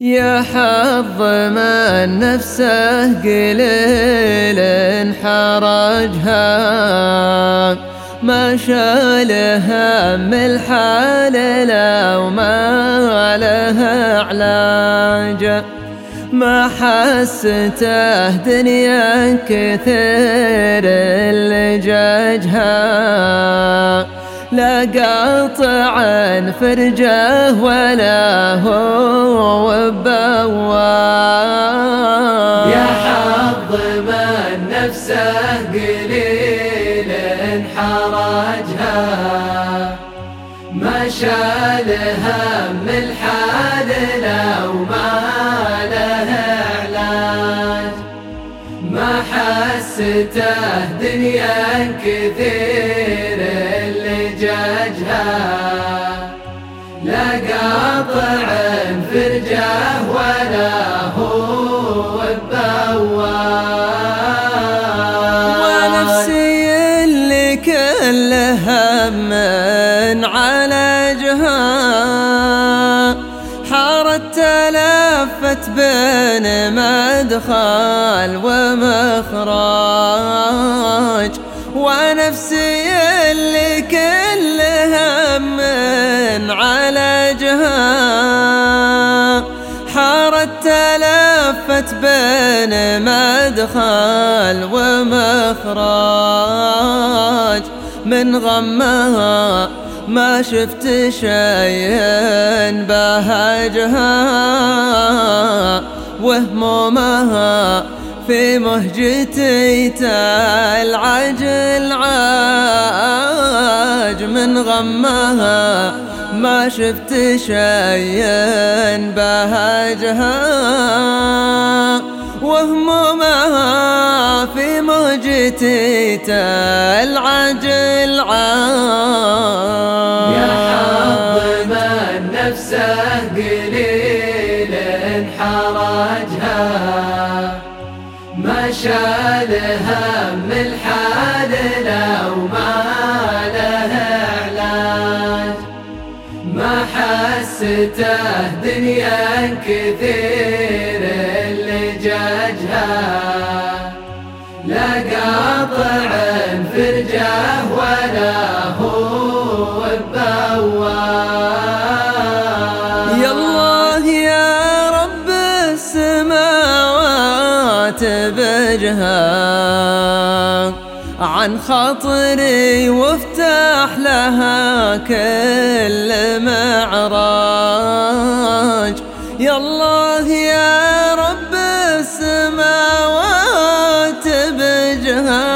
يا حظ من نفسه قليل حرجها ما شالها من الحال لو ما لها علاج. ما حسته دنيا كثير لجاجها لا قاطع فرجه ولا هو بواب. يا حظ من نفسه قليل حرجها ما شال هم الحال لو ما له علاج ما حسته دنيا كثير. زجاجها لا قاطع فرجه ولا هو بواب ونفسي اللي كل هم عالجها حارت تلفت بين مدخل ومخرج. ونفسي عالجها حارت تلفت بين مدخل ومخرج. من غمها ما شفت شيء بهجها وهمومها في مهجتي العجل عاج. من غمها ما شفت شيء بهجها. وهمومها في مهجتي العجل عاج يا حظ من نفسه قليل حرجها. ما شال هم الحال حسته دنيا كثير لجاجها لا قاطع فرجه ولا هو عن خاطري وافتح لها كل معراج. يا الله يا رب السماوات بجها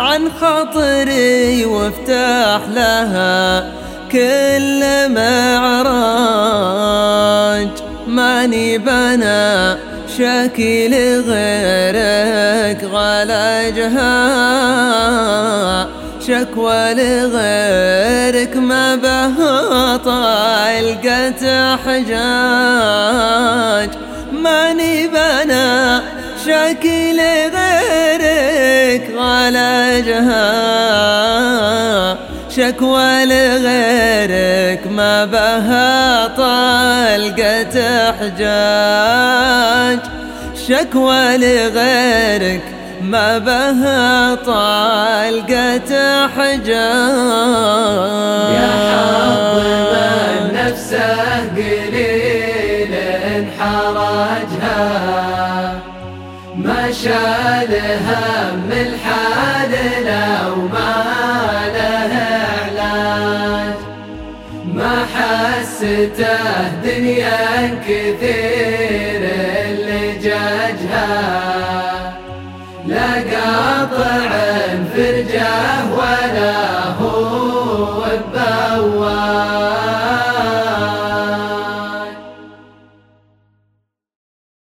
عن خاطري وافتح لها كل معراج. ماني بنا شكل غيرك غلجها شكوى لغيرك ما بها طالقة حجاج ماني بنا شكل غيرك غلجها شكوى لغيرك ما بها طلقة حجاج شكوى لغيرك ما بها طلقة حجاج يا حظ من نفسه قليل حرجها ما شال هم حسته دنيا كثير.